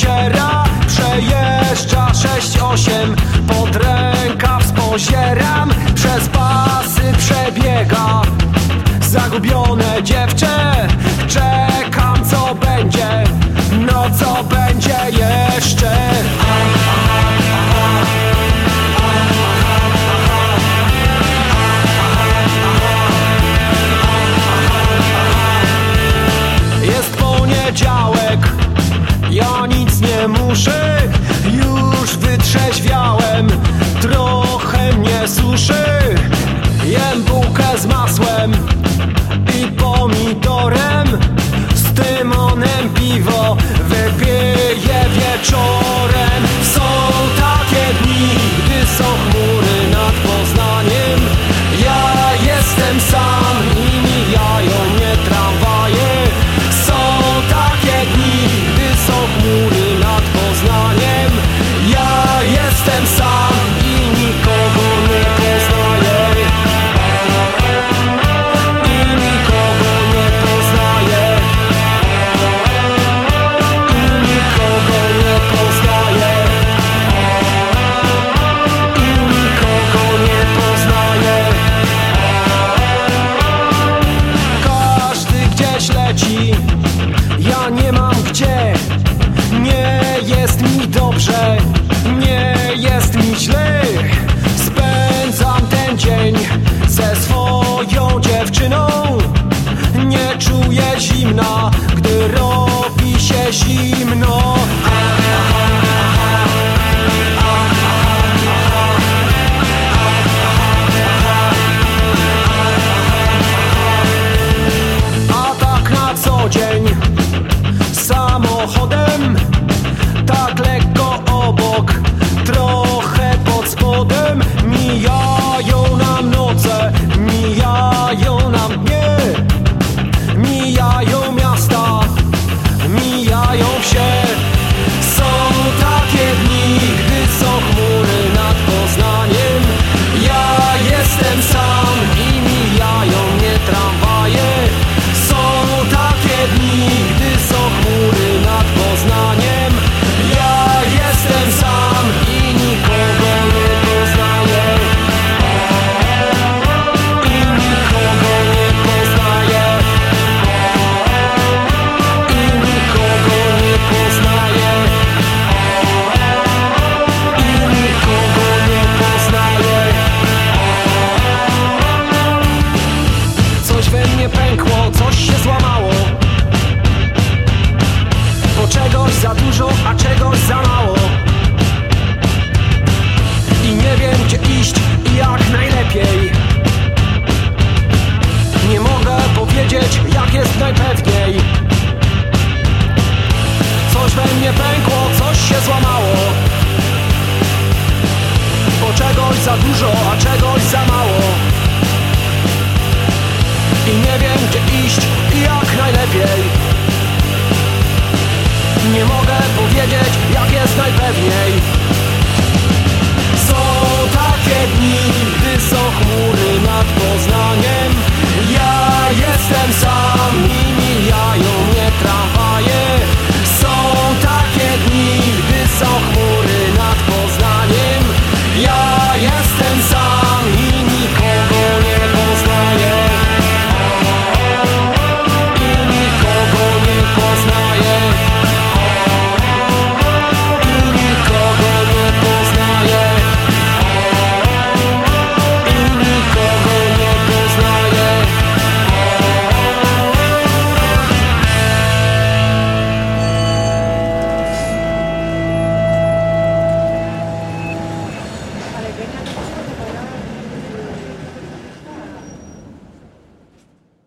odziera Przejeżdża 6-8 Pod rękaw spozieram Przez pasy przebiega. Zagubione dziewczę Czeka muszę Już wytrzeźwiałem Trochę mnie suszy Jem bułkę z masłem. píšeš jí mnou. nie pękło, coś się złamało. Bo czegoś za dużo, a czegoś za mało. I nie wiem gdzie iść i jak najlepiej. Nie mogę powiedzieć jak jest najpewniej. Coś we mnie pękło, coś się złamało. Bo czegoś za dużo, a czegoś za mało. Yeah.